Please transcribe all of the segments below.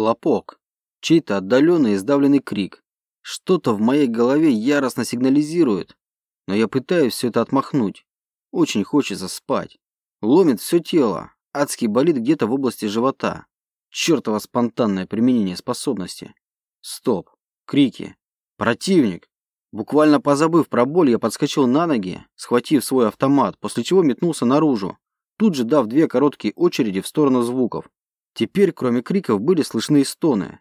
Хлопок. Чей-то отдаленный и сдавленный крик. Что-то в моей голове яростно сигнализирует, но я пытаюсь все это отмахнуть. Очень хочется спать. Ломит все тело. Адский болит где-то в области живота. Чертово спонтанное применение способности. Стоп. Крики. Противник. Буквально позабыв про боль, я подскочил на ноги, схватив свой автомат, после чего метнулся наружу, тут же дав две короткие очереди в сторону звуков. Теперь, кроме криков, были слышны и стоны.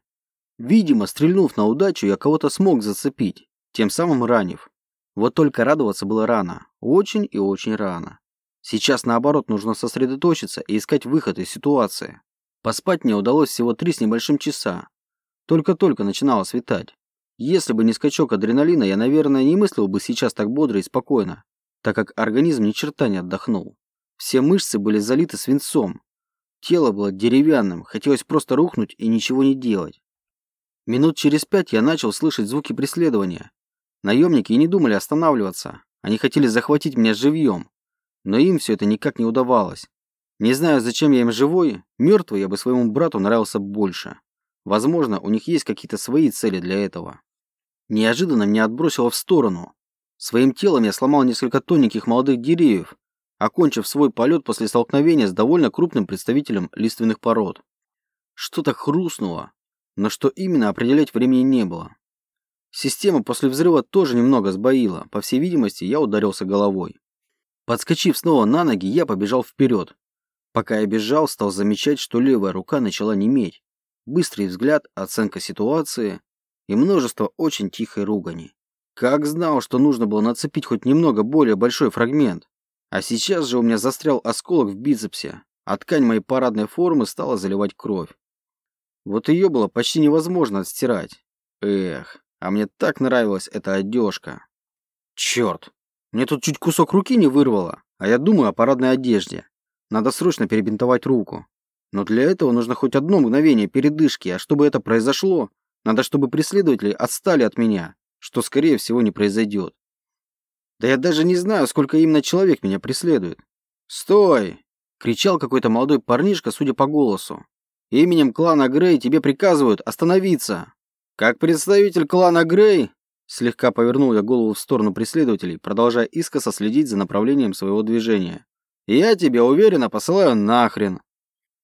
Видимо, стрельнув на удачу, я кого-то смог зацепить, тем самым ранив. Вот только радоваться было рано. Очень и очень рано. Сейчас, наоборот, нужно сосредоточиться и искать выход из ситуации. Поспать мне удалось всего три с небольшим часа. Только-только начинало светать. Если бы не скачок адреналина, я, наверное, не мыслил бы сейчас так бодро и спокойно, так как организм ни черта не отдохнул. Все мышцы были залиты свинцом. Тело было деревянным, хотелось просто рухнуть и ничего не делать. Минут через пять я начал слышать звуки преследования. Наемники и не думали останавливаться. Они хотели захватить меня живьем. Но им все это никак не удавалось. Не знаю, зачем я им живой, мертвый я бы своему брату нравился больше. Возможно, у них есть какие-то свои цели для этого. Неожиданно меня отбросило в сторону. Своим телом я сломал несколько тоненьких молодых деревьев, окончив свой полет после столкновения с довольно крупным представителем лиственных пород. Что-то хрустнуло, но что именно определять времени не было. Система после взрыва тоже немного сбоила, по всей видимости, я ударился головой. Подскочив снова на ноги, я побежал вперед. Пока я бежал, стал замечать, что левая рука начала неметь. Быстрый взгляд, оценка ситуации и множество очень тихой ругани. Как знал, что нужно было нацепить хоть немного более большой фрагмент. А сейчас же у меня застрял осколок в бицепсе, а ткань моей парадной формы стала заливать кровь. Вот ее было почти невозможно отстирать. Эх, а мне так нравилась эта одежка. Черт, мне тут чуть кусок руки не вырвало, а я думаю о парадной одежде. Надо срочно перебинтовать руку. Но для этого нужно хоть одно мгновение передышки, а чтобы это произошло, надо, чтобы преследователи отстали от меня, что, скорее всего, не произойдет. Да я даже не знаю, сколько именно человек меня преследует. «Стой!» — кричал какой-то молодой парнишка, судя по голосу. «Именем клана Грей тебе приказывают остановиться!» «Как представитель клана Грей?» Слегка повернул я голову в сторону преследователей, продолжая искоса следить за направлением своего движения. «Я тебя уверенно посылаю нахрен!»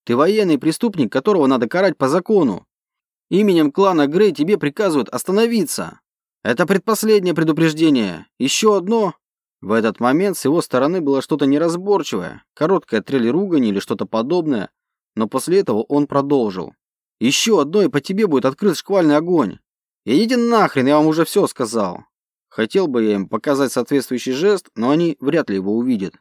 Ты военный преступник, которого надо карать по закону. Именем клана Грей тебе приказывают остановиться. Это предпоследнее предупреждение. Еще одно. В этот момент с его стороны было что-то неразборчивое, короткая трель ругани или что-то подобное, но после этого он продолжил. Еще одно, и по тебе будет открыт шквальный огонь. Идите нахрен, я вам уже все сказал. Хотел бы я им показать соответствующий жест, но они вряд ли его увидят.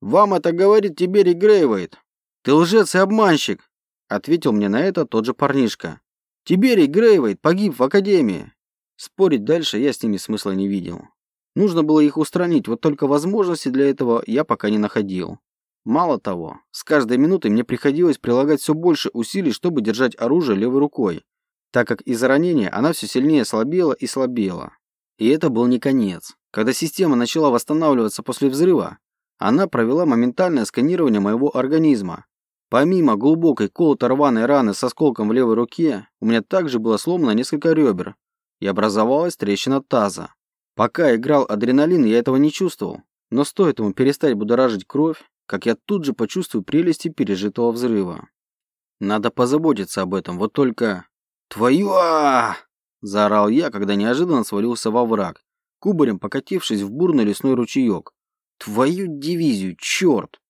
Вам это говорит Тиберий Грейвейт, «Ты лжец и обманщик!» — ответил мне на это тот же парнишка. «Тиберий Грейвейт погиб в Академии!» Спорить дальше я с ними смысла не видел. Нужно было их устранить, вот только возможности для этого я пока не находил. Мало того, с каждой минутой мне приходилось прилагать все больше усилий, чтобы держать оружие левой рукой, так как из-за ранения она все сильнее слабела и слабела. И это был не конец. Когда система начала восстанавливаться после взрыва, она провела моментальное сканирование моего организма, Помимо глубокой колото-рваной раны с осколком в левой руке, у меня также было сломано несколько ребер и образовалась трещина таза. Пока играл адреналин, я этого не чувствовал, но стоит ему перестать будоражить кровь, как я тут же почувствую прелести пережитого взрыва. Надо позаботиться об этом, вот только... «Твою а заорал я, когда неожиданно свалился во враг, кубарем покатившись в бурный лесной ручеек. «Твою дивизию, черт!»